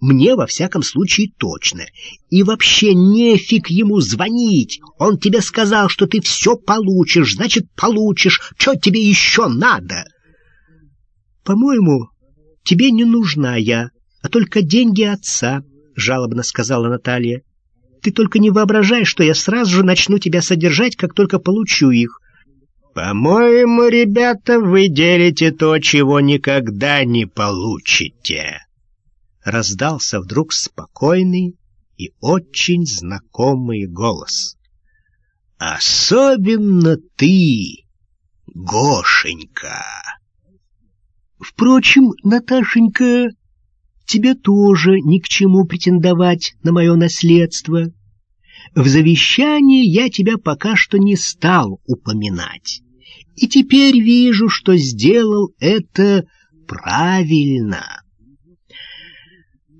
Мне, во всяком случае, точно. И вообще нефиг ему звонить. Он тебе сказал, что ты все получишь, значит, получишь. Что тебе еще надо? По-моему, тебе не нужна я, а только деньги отца, — жалобно сказала Наталья. Ты только не воображай, что я сразу же начну тебя содержать, как только получу их. «По-моему, ребята, вы делите то, чего никогда не получите!» Раздался вдруг спокойный и очень знакомый голос. «Особенно ты, Гошенька!» «Впрочем, Наташенька, тебе тоже ни к чему претендовать на мое наследство. В завещании я тебя пока что не стал упоминать. И теперь вижу, что сделал это правильно.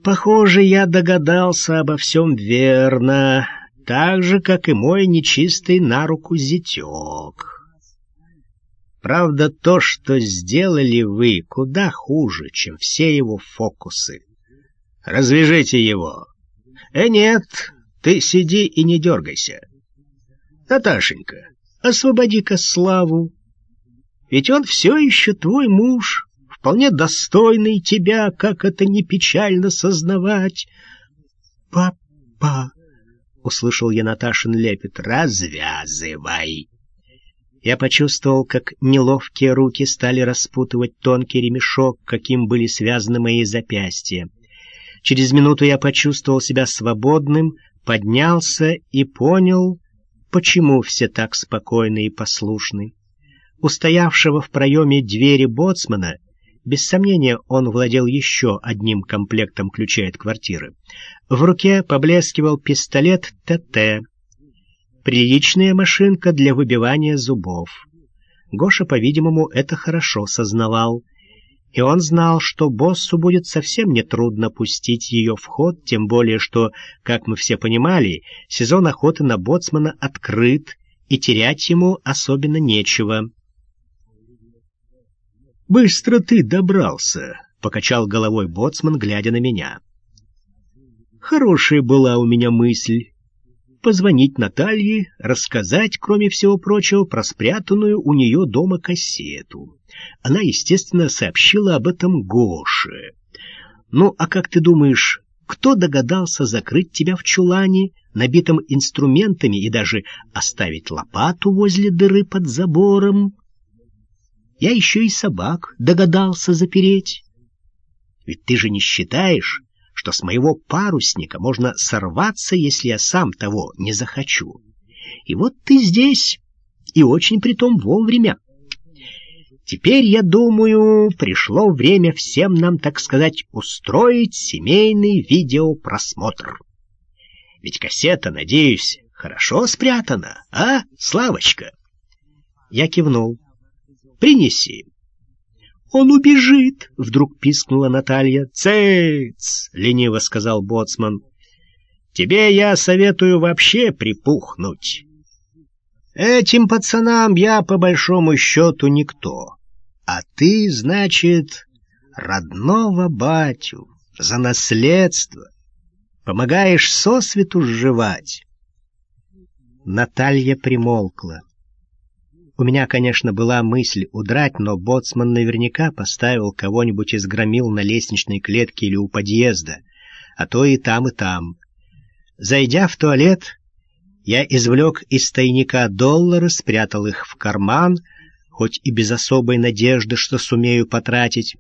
Похоже, я догадался обо всем верно, так же, как и мой нечистый на руку зятек. Правда, то, что сделали вы, куда хуже, чем все его фокусы. Развяжите его. Э, нет, ты сиди и не дергайся. Наташенька, освободи-ка Славу. Ведь он все еще твой муж, вполне достойный тебя, как это не печально сознавать. «Папа!» — услышал я Наташин лепет. «Развязывай!» Я почувствовал, как неловкие руки стали распутывать тонкий ремешок, каким были связаны мои запястья. Через минуту я почувствовал себя свободным, поднялся и понял, почему все так спокойны и послушны. У стоявшего в проеме двери боцмана, без сомнения, он владел еще одним комплектом ключей от квартиры. В руке поблескивал пистолет ТТ. Приличная машинка для выбивания зубов. Гоша, по-видимому, это хорошо сознавал и он знал, что боссу будет совсем нетрудно пустить ее в ход, тем более что, как мы все понимали, сезон охоты на боцмана открыт, и терять ему особенно нечего. «Быстро ты добрался», — покачал головой боцман, глядя на меня. «Хорошая была у меня мысль позвонить Наталье, рассказать, кроме всего прочего, про спрятанную у нее дома кассету. Она, естественно, сообщила об этом Гоше. «Ну, а как ты думаешь, кто догадался закрыть тебя в чулане, набитом инструментами, и даже оставить лопату возле дыры под забором? Я еще и собак догадался запереть. Ведь ты же не считаешь, что с моего парусника можно сорваться, если я сам того не захочу. И вот ты здесь, и очень притом вовремя. Теперь, я думаю, пришло время всем нам, так сказать, устроить семейный видеопросмотр. Ведь кассета, надеюсь, хорошо спрятана, а, Славочка? Я кивнул. Принеси. «Он убежит!» — вдруг пискнула Наталья. «Цыц!» — лениво сказал Боцман. «Тебе я советую вообще припухнуть. Этим пацанам я, по большому счету, никто. А ты, значит, родного батю за наследство помогаешь сосвету сживать». Наталья примолкла. У меня, конечно, была мысль удрать, но боцман наверняка поставил кого-нибудь из громил на лестничной клетке или у подъезда, а то и там, и там. Зайдя в туалет, я извлек из тайника доллары, спрятал их в карман, хоть и без особой надежды, что сумею потратить.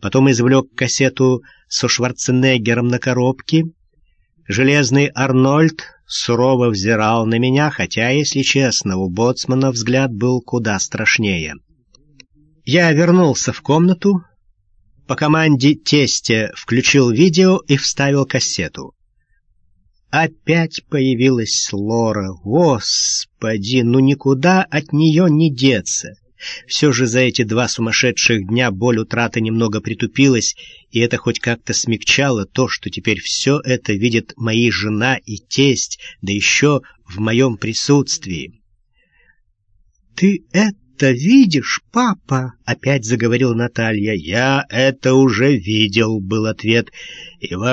Потом извлек кассету со Шварценеггером на коробке. Железный Арнольд сурово взирал на меня, хотя, если честно, у боцмана взгляд был куда страшнее. Я вернулся в комнату, по команде тестя включил видео и вставил кассету. Опять появилась Лора. Господи, ну никуда от нее не деться. Все же за эти два сумасшедших дня боль утраты немного притупилась, и это хоть как-то смягчало то, что теперь все это видят мои жена и тесть, да еще в моем присутствии. «Ты это видишь, папа?» — опять заговорила Наталья. «Я это уже видел», — был ответ. «И